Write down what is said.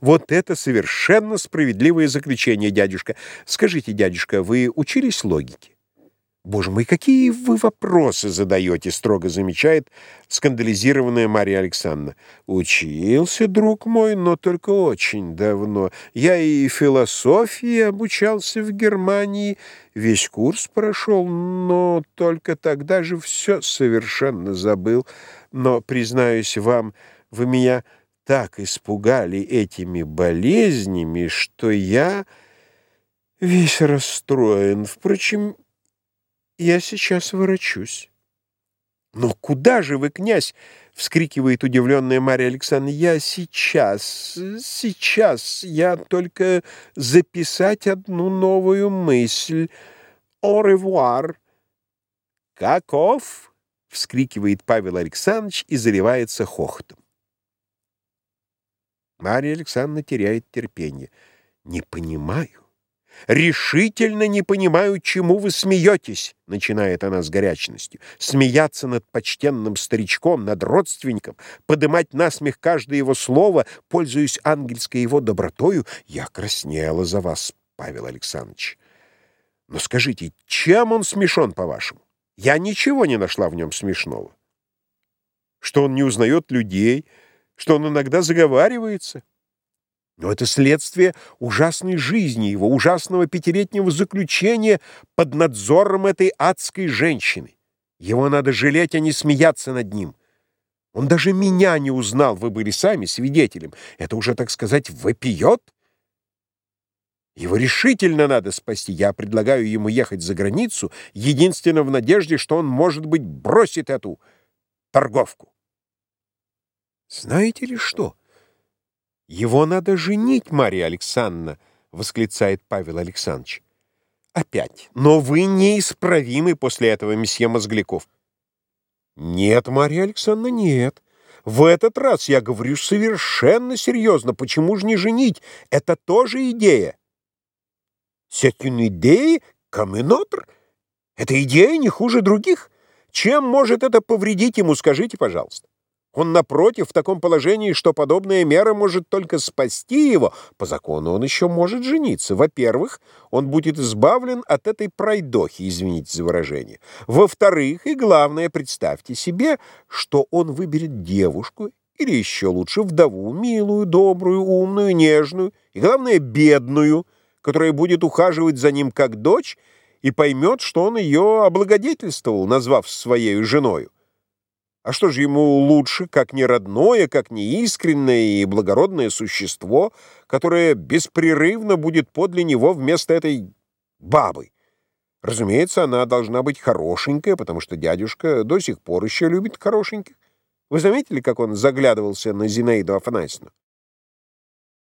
Вот это совершенно справедливое заключение, дядюшка. Скажите, дядюшка, вы учились логике? Боже мой, какие вы вопросы задаете, строго замечает скандализированная Марья Александровна. Учился, друг мой, но только очень давно. Я и философии обучался в Германии, весь курс прошел, но только тогда же все совершенно забыл. Но, признаюсь вам, вы меня так испугали этими болезнями, что я весь расстроен. Впрочем, я сейчас ворочусь. «Но куда же вы, князь?» — вскрикивает удивленная Марья Александровна. «Я сейчас, сейчас, я только записать одну новую мысль. Au revoir!» «Каков?» — вскрикивает Павел Александрович и заливается хохотом. Марья Александровна теряет терпение. «Не понимаю, решительно не понимаю, чему вы смеетесь», — начинает она с горячностью. «Смеяться над почтенным старичком, над родственником, подымать насмех каждое его слово, пользуясь ангельской его добротою, я краснела за вас, Павел Александрович. Но скажите, чем он смешон, по-вашему? Я ничего не нашла в нем смешного. Что он не узнает людей, — что он иногда заговаривается. Но это следствие ужасной жизни его, ужасного пятилетнего заключения под надзором этой адской женщины. Его надо жалеть, а не смеяться над ним. Он даже меня не узнал, вы были сами свидетелем. Это уже, так сказать, вопиет. Его решительно надо спасти. Я предлагаю ему ехать за границу, единственно в надежде, что он, может быть, бросит эту торговку. «Знаете ли что? Его надо женить, Марья Александровна!» — восклицает Павел Александрович. «Опять. Но вы неисправимы после этого, месье Мозгляков». «Нет, Марья Александровна, нет. В этот раз я говорю совершенно серьезно. Почему же не женить? Это тоже идея». «C'est une idée comme une идея не хуже других. Чем может это повредить ему, скажите, пожалуйста?» Он, напротив, в таком положении, что подобная мера может только спасти его. По закону он еще может жениться. Во-первых, он будет избавлен от этой пройдохи, извините за выражение. Во-вторых, и главное, представьте себе, что он выберет девушку, или еще лучше вдову, милую, добрую, умную, нежную, и, главное, бедную, которая будет ухаживать за ним как дочь и поймет, что он ее облагодетельствовал, назвав своей женою. А что же ему лучше, как не родное, как не искреннее и благородное существо, которое беспрерывно будет подле него вместо этой бабы? Разумеется, она должна быть хорошенькая, потому что дядюшка до сих пор еще любит хорошеньких. Вы заметили, как он заглядывался на Зинаиду Афанасьевну?